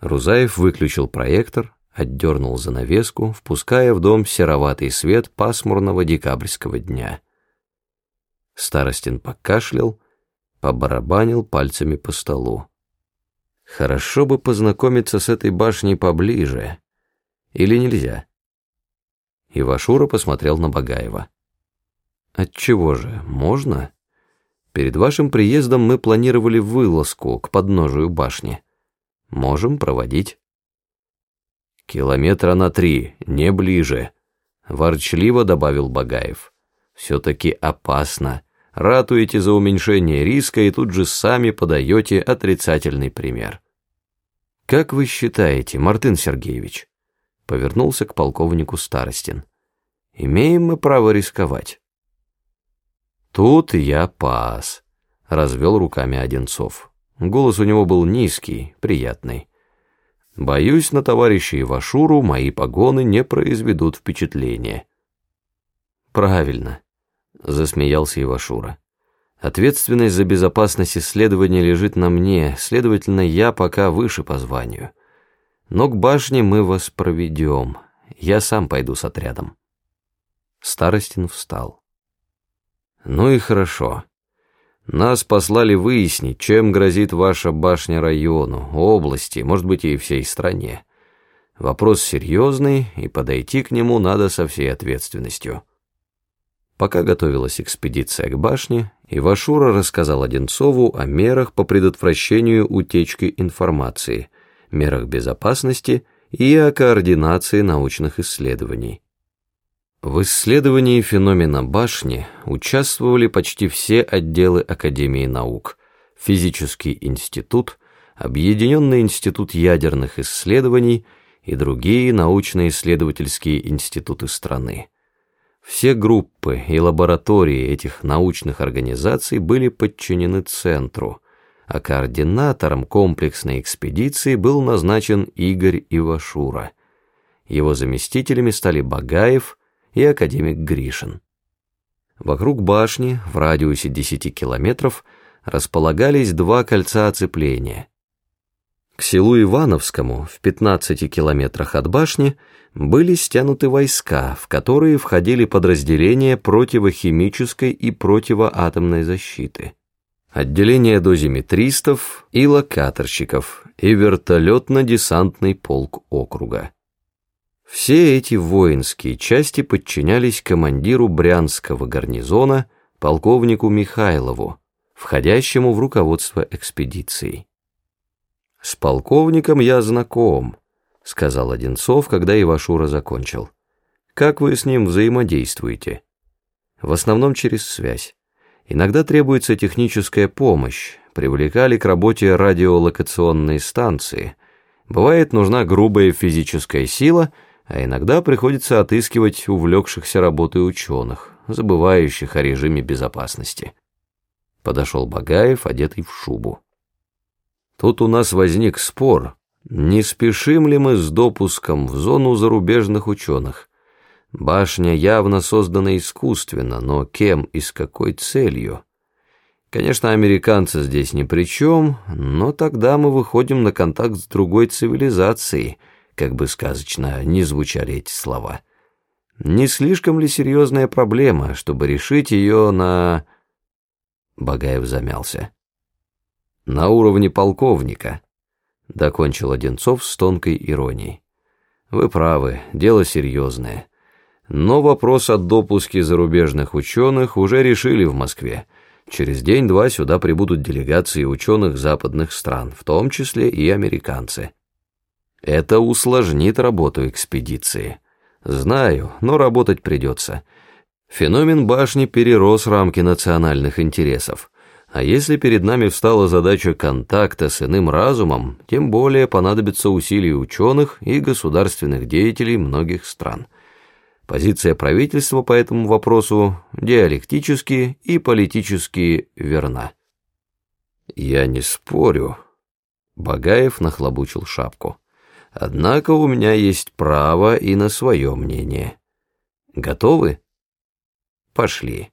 Рузаев выключил проектор, отдернул занавеску, впуская в дом сероватый свет пасмурного декабрьского дня. Старостин покашлял, побарабанил пальцами по столу. Хорошо бы познакомиться с этой башней поближе. Или нельзя? Ивашура посмотрел на Багаева. Отчего же, можно? Перед вашим приездом мы планировали вылазку к подножию башни. Можем проводить. Километра на три, не ближе, ворчливо добавил Багаев. Все-таки опасно. Ратуете за уменьшение риска и тут же сами подаете отрицательный пример. Как вы считаете, Мартын Сергеевич? Повернулся к полковнику Старостин. Имеем мы право рисковать. Тут я пас, развел руками Одинцов. Голос у него был низкий, приятный. Боюсь, на товарища Ивашуру мои погоны не произведут впечатления. Правильно, засмеялся Ивашура. Ответственность за безопасность исследования лежит на мне, следовательно, я пока выше по званию. Но к башне мы вас проведем. Я сам пойду с отрядом. Старостин встал. Ну и хорошо. Нас послали выяснить, чем грозит ваша башня району, области, может быть, и всей стране. Вопрос серьезный, и подойти к нему надо со всей ответственностью. Пока готовилась экспедиция к башне, Ивашура рассказал Одинцову о мерах по предотвращению утечки информации, мерах безопасности и о координации научных исследований. В исследовании феномена башни участвовали почти все отделы Академии наук, Физический институт, Объединенный институт ядерных исследований и другие научно-исследовательские институты страны. Все группы и лаборатории этих научных организаций были подчинены Центру, а координатором комплексной экспедиции был назначен Игорь Ивашура. Его заместителями стали Багаев, и академик Гришин. Вокруг башни, в радиусе 10 километров, располагались два кольца оцепления. К селу Ивановскому, в 15 километрах от башни, были стянуты войска, в которые входили подразделения противохимической и противоатомной защиты, отделение дозиметристов и локаторщиков и вертолетно-десантный полк округа. Все эти воинские части подчинялись командиру Брянского гарнизона, полковнику Михайлову, входящему в руководство экспедицией. «С полковником я знаком», — сказал Одинцов, когда Ивашура закончил. «Как вы с ним взаимодействуете?» «В основном через связь. Иногда требуется техническая помощь, привлекали к работе радиолокационные станции. Бывает нужна грубая физическая сила — а иногда приходится отыскивать увлекшихся работой ученых, забывающих о режиме безопасности. Подошел Багаев, одетый в шубу. Тут у нас возник спор, не спешим ли мы с допуском в зону зарубежных ученых. Башня явно создана искусственно, но кем и с какой целью? Конечно, американцы здесь ни при чем, но тогда мы выходим на контакт с другой цивилизацией — как бы сказочно не звучали эти слова. Не слишком ли серьезная проблема, чтобы решить ее на... Багаев замялся. На уровне полковника, докончил Одинцов с тонкой иронией. Вы правы, дело серьезное. Но вопрос о допуске зарубежных ученых уже решили в Москве. Через день-два сюда прибудут делегации ученых западных стран, в том числе и американцы. Это усложнит работу экспедиции. Знаю, но работать придется. Феномен башни перерос рамки национальных интересов. А если перед нами встала задача контакта с иным разумом, тем более понадобится усилия ученых и государственных деятелей многих стран. Позиция правительства по этому вопросу диалектически и политически верна. «Я не спорю», — Багаев нахлобучил шапку. Однако у меня есть право и на свое мнение. Готовы? Пошли.